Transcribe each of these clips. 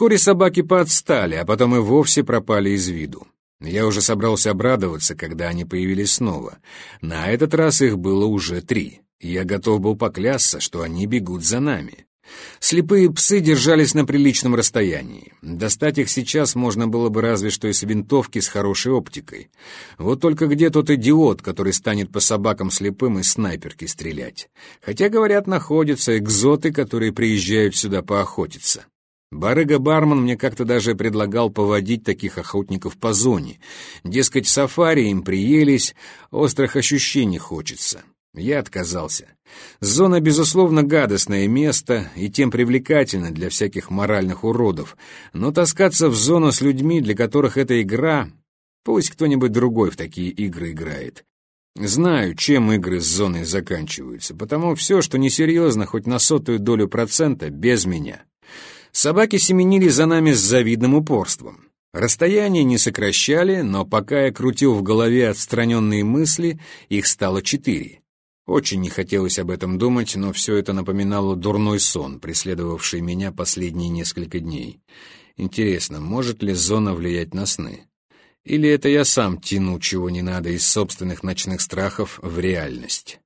Вскоре собаки поотстали, а потом и вовсе пропали из виду. Я уже собрался обрадоваться, когда они появились снова. На этот раз их было уже три. Я готов был поклясться, что они бегут за нами. Слепые псы держались на приличном расстоянии. Достать их сейчас можно было бы разве что из винтовки с хорошей оптикой. Вот только где тот идиот, который станет по собакам слепым из снайперки стрелять? Хотя, говорят, находятся экзоты, которые приезжают сюда поохотиться. Барыга-бармен мне как-то даже предлагал поводить таких охотников по зоне. Дескать, сафари им приелись, острых ощущений хочется. Я отказался. Зона, безусловно, гадостное место и тем привлекательно для всяких моральных уродов, но таскаться в зону с людьми, для которых это игра, пусть кто-нибудь другой в такие игры играет. Знаю, чем игры с зоной заканчиваются, потому все, что несерьезно, хоть на сотую долю процента, без меня. Собаки семенили за нами с завидным упорством. Расстояние не сокращали, но пока я крутил в голове отстраненные мысли, их стало четыре. Очень не хотелось об этом думать, но все это напоминало дурной сон, преследовавший меня последние несколько дней. Интересно, может ли зона влиять на сны? Или это я сам тяну чего не надо из собственных ночных страхов в реальность?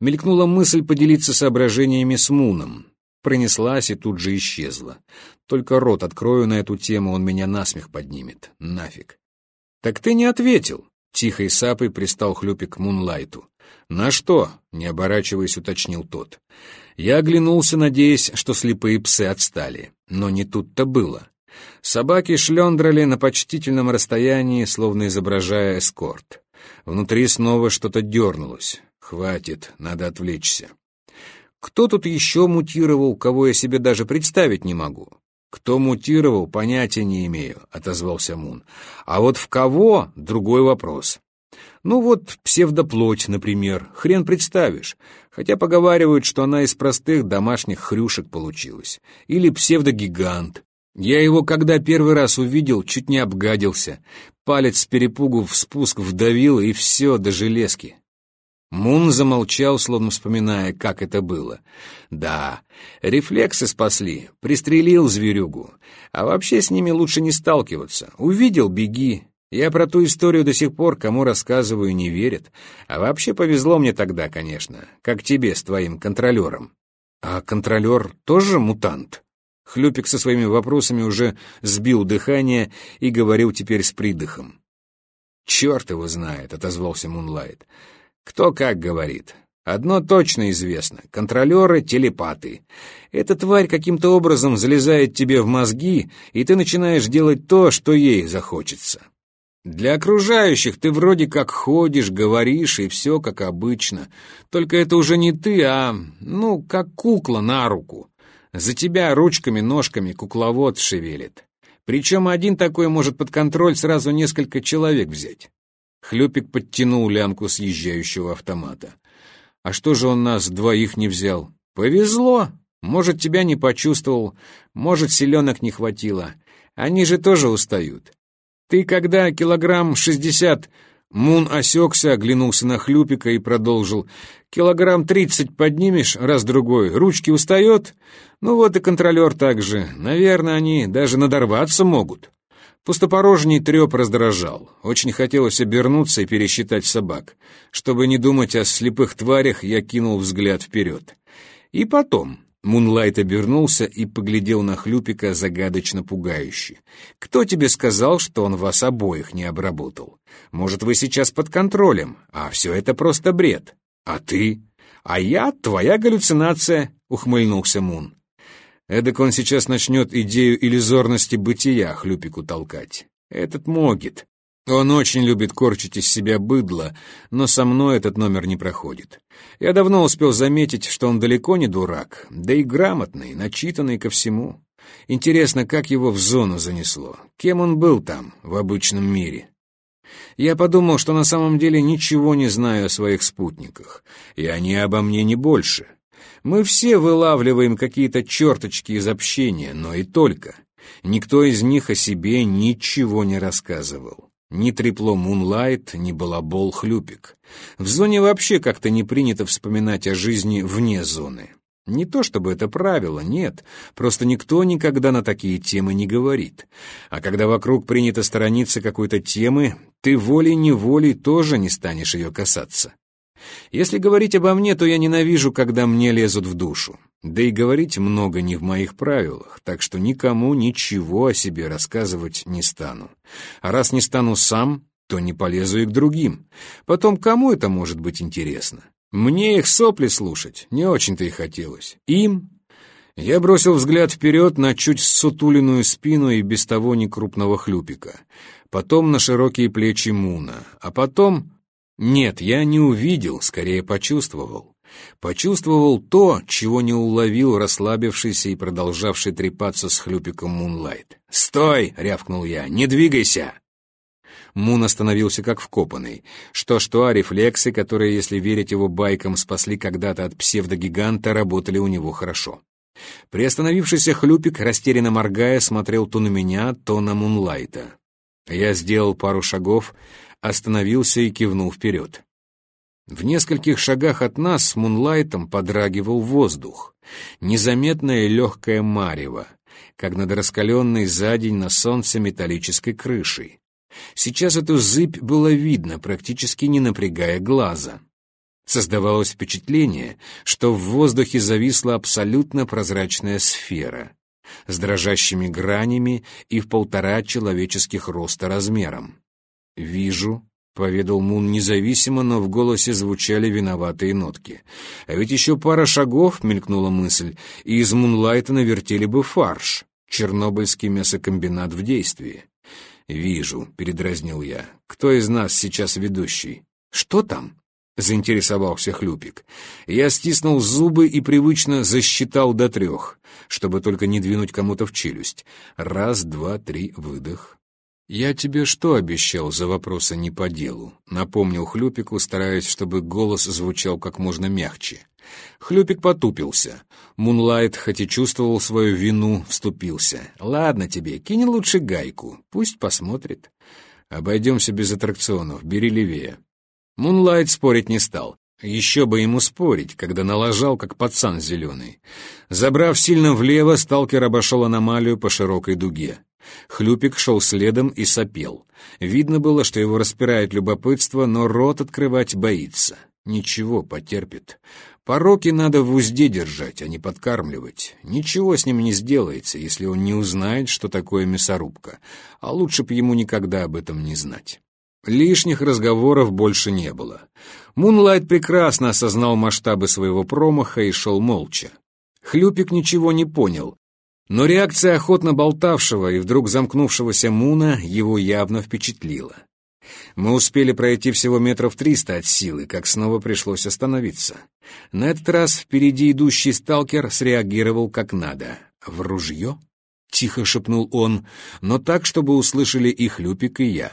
Мелькнула мысль поделиться соображениями с Муном. Пронеслась и тут же исчезла. Только рот открою на эту тему, он меня насмех поднимет. Нафиг. «Так ты не ответил!» Тихой сапой пристал Хлюпик к Мунлайту. «На что?» — не оборачиваясь, уточнил тот. Я оглянулся, надеясь, что слепые псы отстали. Но не тут-то было. Собаки шлендрали на почтительном расстоянии, словно изображая эскорт. Внутри снова что-то дернулось. «Хватит, надо отвлечься». Кто тут еще мутировал, кого я себе даже представить не могу? Кто мутировал, понятия не имею, — отозвался Мун. А вот в кого — другой вопрос. Ну вот псевдоплоть, например, хрен представишь, хотя поговаривают, что она из простых домашних хрюшек получилась. Или псевдогигант. Я его, когда первый раз увидел, чуть не обгадился. Палец с перепугу в спуск вдавил, и все, до железки. Мун замолчал, словно вспоминая, как это было. Да, рефлексы спасли, пристрелил зверюгу. А вообще с ними лучше не сталкиваться. Увидел — беги, я про ту историю до сих пор кому рассказываю не верят. А вообще повезло мне тогда, конечно, как тебе с твоим контролером. А контролер тоже мутант? Хлюпик со своими вопросами уже сбил дыхание и говорил теперь с придыхом. «Черт его знает», — отозвался Мунлайт. «Кто как говорит. Одно точно известно — контролеры — телепаты. Эта тварь каким-то образом залезает тебе в мозги, и ты начинаешь делать то, что ей захочется. Для окружающих ты вроде как ходишь, говоришь, и все как обычно. Только это уже не ты, а, ну, как кукла на руку. За тебя ручками-ножками кукловод шевелит. Причем один такой может под контроль сразу несколько человек взять. Хлюпик подтянул лямку съезжающего автомата. А что же он нас двоих не взял? Повезло. Может, тебя не почувствовал, может, селенок не хватило. Они же тоже устают. «Ты когда килограмм шестьдесят...» Мун осекся, оглянулся на Хлюпика и продолжил. «Килограмм тридцать поднимешь, раз-другой, ручки устает? Ну вот и контролер также. Наверное, они даже надорваться могут». Пустопорожний треп раздражал. Очень хотелось обернуться и пересчитать собак. Чтобы не думать о слепых тварях, я кинул взгляд вперед. И потом, Мунлайт обернулся и поглядел на Хлюпика загадочно пугающе. «Кто тебе сказал, что он вас обоих не обработал? Может, вы сейчас под контролем, а все это просто бред. А ты? А я твоя галлюцинация», — ухмыльнулся Мун. Эдак он сейчас начнет идею иллюзорности бытия Хлюпику толкать. Этот могит. Он очень любит корчить из себя быдло, но со мной этот номер не проходит. Я давно успел заметить, что он далеко не дурак, да и грамотный, начитанный ко всему. Интересно, как его в зону занесло? Кем он был там, в обычном мире? Я подумал, что на самом деле ничего не знаю о своих спутниках, и они обо мне не больше. Мы все вылавливаем какие-то черточки из общения, но и только. Никто из них о себе ничего не рассказывал. Ни трепло Мунлайт, ни балабол Хлюпик. В зоне вообще как-то не принято вспоминать о жизни вне зоны. Не то чтобы это правило, нет, просто никто никогда на такие темы не говорит. А когда вокруг принято сторониться какой-то темы, ты волей-неволей тоже не станешь ее касаться. Если говорить обо мне, то я ненавижу, когда мне лезут в душу. Да и говорить много не в моих правилах, так что никому ничего о себе рассказывать не стану. А раз не стану сам, то не полезу и к другим. Потом кому это может быть интересно? Мне их сопли слушать не очень-то и хотелось. Им? Я бросил взгляд вперед на чуть сутуленную спину и без того некрупного хлюпика. Потом на широкие плечи Муна. А потом... Нет, я не увидел, скорее почувствовал. Почувствовал то, чего не уловил расслабившийся и продолжавший трепаться с хлюпиком Мунлайт. «Стой!» — рявкнул я. «Не двигайся!» Мун остановился как вкопанный. Что-что, а рефлексы, которые, если верить его байкам, спасли когда-то от псевдогиганта, работали у него хорошо. Приостановившийся хлюпик, растерянно моргая, смотрел то на меня, то на Мунлайта. Я сделал пару шагов, остановился и кивнул вперед. В нескольких шагах от нас с мунлайтом подрагивал воздух. Незаметное легкое марево, как над раскаленной за день на солнце металлической крышей. Сейчас эту зыбь было видно, практически не напрягая глаза. Создавалось впечатление, что в воздухе зависла абсолютно прозрачная сфера с дрожащими гранями и в полтора человеческих роста размером. «Вижу», — поведал Мун независимо, но в голосе звучали виноватые нотки. «А ведь еще пара шагов», — мелькнула мысль, — «и из Мунлайта навертели бы фарш, чернобыльский мясокомбинат в действии». «Вижу», — передразнил я. «Кто из нас сейчас ведущий?» «Что там?» — заинтересовался Хлюпик. Я стиснул зубы и привычно засчитал до трех, чтобы только не двинуть кому-то в челюсть. Раз, два, три, выдох. «Я тебе что обещал за вопросы не по делу?» — напомнил Хлюпику, стараясь, чтобы голос звучал как можно мягче. Хлюпик потупился. Мунлайт, хоть и чувствовал свою вину, вступился. «Ладно тебе, кинь лучше гайку, пусть посмотрит. Обойдемся без аттракционов, бери левее». Мунлайт спорить не стал. Еще бы ему спорить, когда налажал, как пацан зеленый. Забрав сильно влево, сталкер обошел аномалию по широкой дуге. Хлюпик шел следом и сопел. Видно было, что его распирает любопытство, но рот открывать боится. Ничего, потерпит. Пороки надо в узде держать, а не подкармливать. Ничего с ним не сделается, если он не узнает, что такое мясорубка. А лучше б ему никогда об этом не знать. Лишних разговоров больше не было. Мунлайт прекрасно осознал масштабы своего промаха и шел молча. Хлюпик ничего не понял, но реакция охотно болтавшего и вдруг замкнувшегося Муна его явно впечатлила. Мы успели пройти всего метров триста от силы, как снова пришлось остановиться. На этот раз впереди идущий сталкер среагировал как надо. «В ружье?» — тихо шепнул он, но так, чтобы услышали и Хлюпик, и я.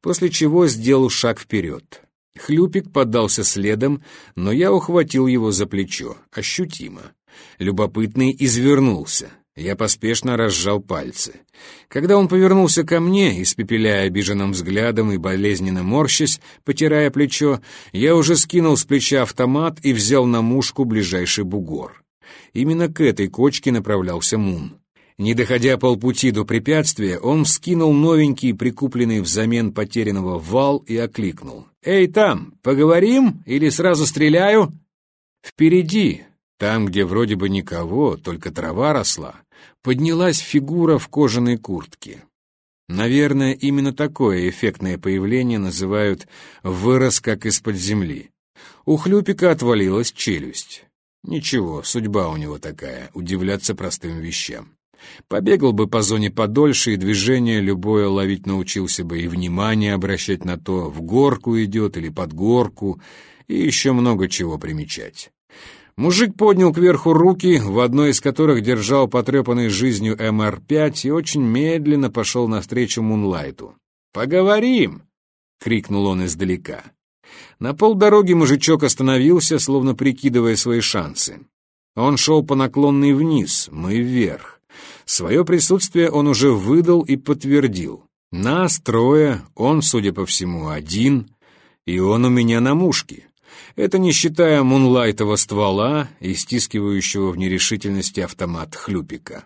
После чего сделал шаг вперед. Хлюпик поддался следом, но я ухватил его за плечо, ощутимо. Любопытный извернулся. Я поспешно разжал пальцы. Когда он повернулся ко мне, испепеляя обиженным взглядом и болезненно морщась, потирая плечо, я уже скинул с плеча автомат и взял на мушку ближайший бугор. Именно к этой кочке направлялся Мун. Не доходя полпути до препятствия, он вскинул новенький, прикупленный взамен потерянного вал и окликнул. «Эй, там, поговорим или сразу стреляю?» Впереди, там, где вроде бы никого, только трава росла, поднялась фигура в кожаной куртке. Наверное, именно такое эффектное появление называют «вырос как из-под земли». У Хлюпика отвалилась челюсть. Ничего, судьба у него такая, удивляться простым вещам. Побегал бы по зоне подольше, и движение любое ловить научился бы, и внимание обращать на то, в горку идет или под горку, и еще много чего примечать. Мужик поднял кверху руки, в одной из которых держал потрепанный жизнью МР-5 и очень медленно пошел навстречу Мунлайту. «Поговорим!» — крикнул он издалека. На полдороги мужичок остановился, словно прикидывая свои шансы. Он шел по наклонной вниз, мы вверх. Свое присутствие он уже выдал и подтвердил. Нас трое, он, судя по всему, один, и он у меня на мушке. Это не считая мунлайтового ствола и стискивающего в нерешительности автомат хлюпика.